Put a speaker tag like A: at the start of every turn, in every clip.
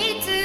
A: need to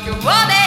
A: like a woman.